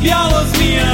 biało me.